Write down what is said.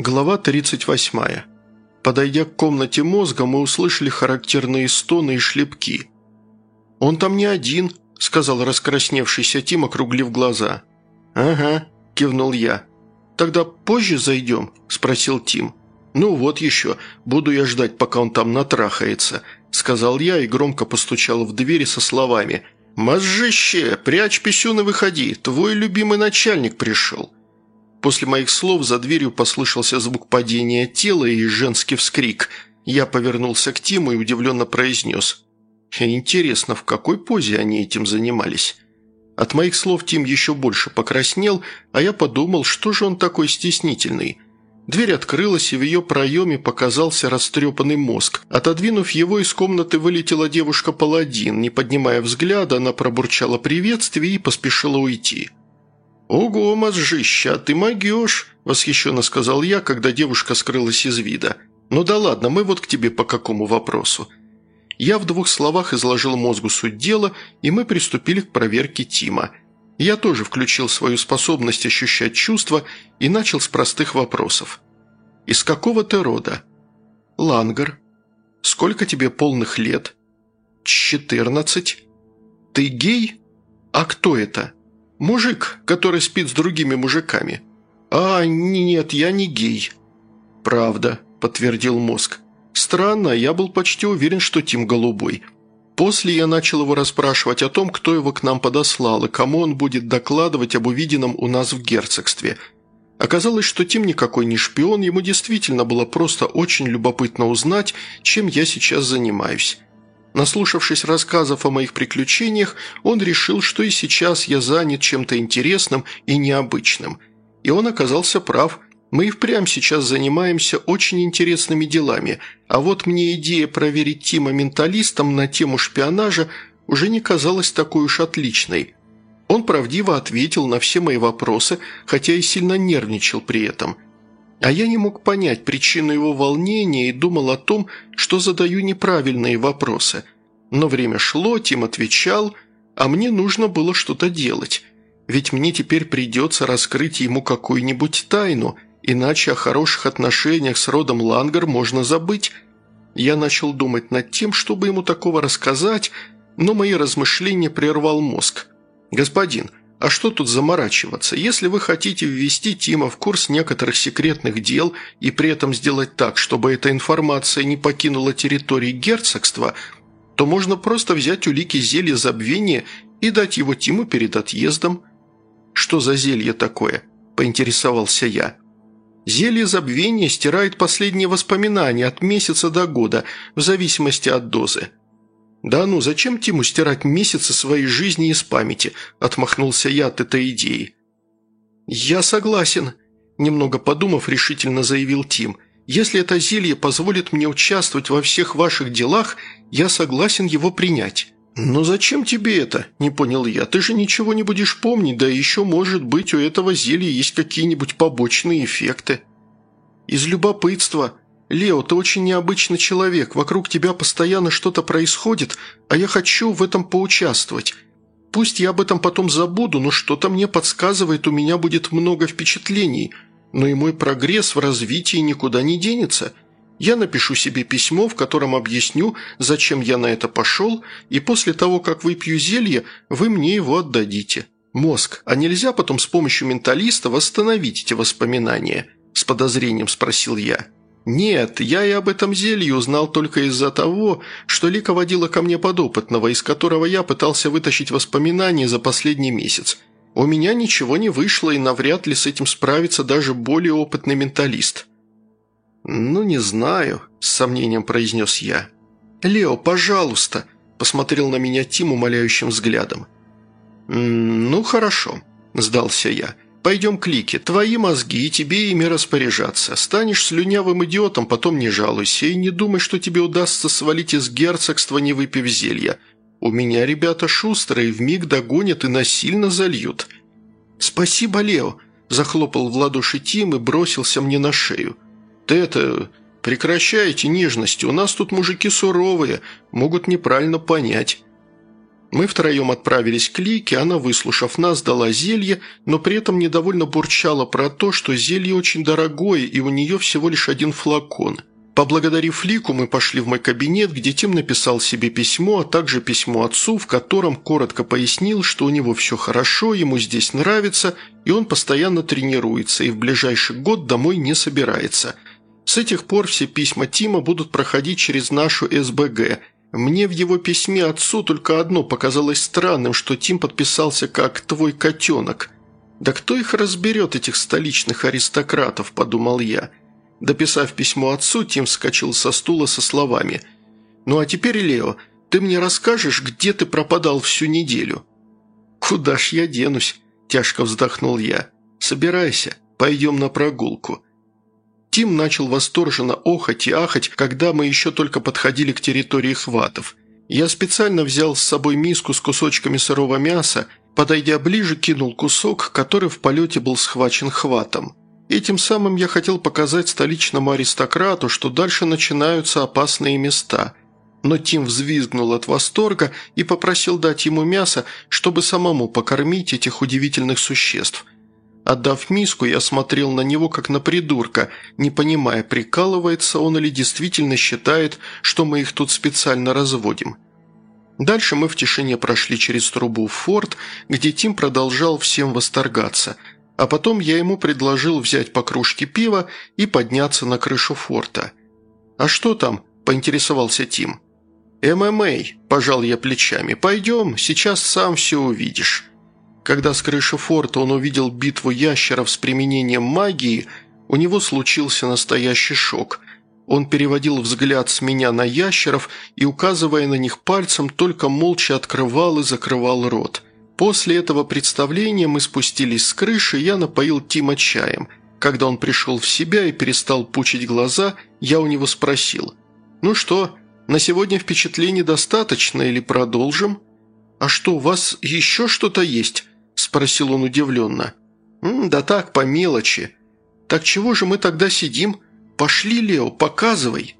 Глава 38. Подойдя к комнате мозга, мы услышали характерные стоны и шлепки. «Он там не один», – сказал раскрасневшийся Тим, округлив глаза. «Ага», – кивнул я. «Тогда позже зайдем?» – спросил Тим. «Ну вот еще, буду я ждать, пока он там натрахается», – сказал я и громко постучал в двери со словами «Мозжище, прячь писюн и выходи, твой любимый начальник пришел». После моих слов за дверью послышался звук падения тела и женский вскрик. Я повернулся к Тиму и удивленно произнес. «Интересно, в какой позе они этим занимались?» От моих слов Тим еще больше покраснел, а я подумал, что же он такой стеснительный. Дверь открылась, и в ее проеме показался растрепанный мозг. Отодвинув его, из комнаты вылетела девушка-паладин. Не поднимая взгляда, она пробурчала приветствие и поспешила уйти. «Ого, мозжища, ты могешь!» – восхищенно сказал я, когда девушка скрылась из вида. «Ну да ладно, мы вот к тебе по какому вопросу?» Я в двух словах изложил мозгу суть дела, и мы приступили к проверке Тима. Я тоже включил свою способность ощущать чувства и начал с простых вопросов. «Из какого ты рода?» «Лангар». «Сколько тебе полных лет?» «Четырнадцать». «Ты гей? А кто это?» «Мужик, который спит с другими мужиками». «А, нет, я не гей». «Правда», – подтвердил мозг. «Странно, я был почти уверен, что Тим голубой». После я начал его расспрашивать о том, кто его к нам подослал и кому он будет докладывать об увиденном у нас в герцогстве. Оказалось, что Тим никакой не шпион, ему действительно было просто очень любопытно узнать, чем я сейчас занимаюсь. Наслушавшись рассказов о моих приключениях, он решил, что и сейчас я занят чем-то интересным и необычным. И он оказался прав. Мы и впрямь сейчас занимаемся очень интересными делами, а вот мне идея проверить Тима менталистом на тему шпионажа уже не казалась такой уж отличной. Он правдиво ответил на все мои вопросы, хотя и сильно нервничал при этом – а я не мог понять причину его волнения и думал о том, что задаю неправильные вопросы. Но время шло, Тим отвечал, а мне нужно было что-то делать. Ведь мне теперь придется раскрыть ему какую-нибудь тайну, иначе о хороших отношениях с родом Лангар можно забыть. Я начал думать над тем, чтобы ему такого рассказать, но мои размышления прервал мозг. «Господин, а что тут заморачиваться? Если вы хотите ввести Тима в курс некоторых секретных дел и при этом сделать так, чтобы эта информация не покинула территории герцогства, то можно просто взять улики зелья забвения и дать его Тиму перед отъездом. «Что за зелье такое?» – поинтересовался я. Зелье забвения стирает последние воспоминания от месяца до года, в зависимости от дозы. «Да ну, зачем Тиму стирать месяцы своей жизни из памяти?» – отмахнулся я от этой идеи. «Я согласен», – немного подумав, решительно заявил Тим. «Если это зелье позволит мне участвовать во всех ваших делах, я согласен его принять». «Но зачем тебе это?» – не понял я. «Ты же ничего не будешь помнить, да еще, может быть, у этого зелья есть какие-нибудь побочные эффекты». «Из любопытства», «Лео, ты очень необычный человек, вокруг тебя постоянно что-то происходит, а я хочу в этом поучаствовать. Пусть я об этом потом забуду, но что-то мне подсказывает, у меня будет много впечатлений, но и мой прогресс в развитии никуда не денется. Я напишу себе письмо, в котором объясню, зачем я на это пошел, и после того, как выпью зелье, вы мне его отдадите. Мозг, а нельзя потом с помощью менталиста восстановить эти воспоминания?» – с подозрением спросил я. «Нет, я и об этом зелье узнал только из-за того, что Лика водила ко мне подопытного, из которого я пытался вытащить воспоминания за последний месяц. У меня ничего не вышло, и навряд ли с этим справится даже более опытный менталист». «Ну, не знаю», – с сомнением произнес я. «Лео, пожалуйста», – посмотрел на меня Тим умоляющим взглядом. «Ну, хорошо», – сдался я. Пойдем к Лике. Твои мозги, и тебе ими распоряжаться. Станешь слюнявым идиотом, потом не жалуйся и не думай, что тебе удастся свалить из герцогства, не выпив зелья. У меня ребята шустрые, вмиг догонят и насильно зальют». «Спасибо, Лео», – захлопал в ладоши Тим и бросился мне на шею. «Ты это... прекращайте нежности, у нас тут мужики суровые, могут неправильно понять». Мы втроем отправились к Лике, она, выслушав нас, дала зелье, но при этом недовольно бурчала про то, что зелье очень дорогое и у нее всего лишь один флакон. Поблагодарив Лику, мы пошли в мой кабинет, где Тим написал себе письмо, а также письмо отцу, в котором коротко пояснил, что у него все хорошо, ему здесь нравится, и он постоянно тренируется, и в ближайший год домой не собирается. С этих пор все письма Тима будут проходить через нашу СБГ – мне в его письме отцу только одно показалось странным, что Тим подписался как «твой котенок». «Да кто их разберет, этих столичных аристократов?» – подумал я. Дописав письмо отцу, Тим вскочил со стула со словами «Ну а теперь, Лео, ты мне расскажешь, где ты пропадал всю неделю?» «Куда ж я денусь?» – тяжко вздохнул я. «Собирайся, пойдем на прогулку». Тим начал восторженно охать и ахать, когда мы еще только подходили к территории хватов. Я специально взял с собой миску с кусочками сырого мяса, подойдя ближе, кинул кусок, который в полете был схвачен хватом. Этим самым я хотел показать столичному аристократу, что дальше начинаются опасные места. Но Тим взвизгнул от восторга и попросил дать ему мясо, чтобы самому покормить этих удивительных существ – Отдав миску, я смотрел на него как на придурка, не понимая, прикалывается он или действительно считает, что мы их тут специально разводим. Дальше мы в тишине прошли через трубу в форт, где Тим продолжал всем восторгаться, а потом я ему предложил взять по кружке пива и подняться на крышу форта. «А что там?» – поинтересовался Тим. «ММА», – пожал я плечами. «Пойдем, сейчас сам все увидишь». Когда с крыши форта он увидел битву ящеров с применением магии, у него случился настоящий шок. Он переводил взгляд с меня на ящеров и, указывая на них пальцем, только молча открывал и закрывал рот. После этого представления мы спустились с крыши, я напоил Тима чаем. Когда он пришел в себя и перестал пучить глаза, я у него спросил. «Ну что, на сегодня впечатлений достаточно или продолжим?» «А что, у вас еще что-то есть?» спросил он удивленно. «Да так, по мелочи. Так чего же мы тогда сидим? Пошли, Лео, показывай».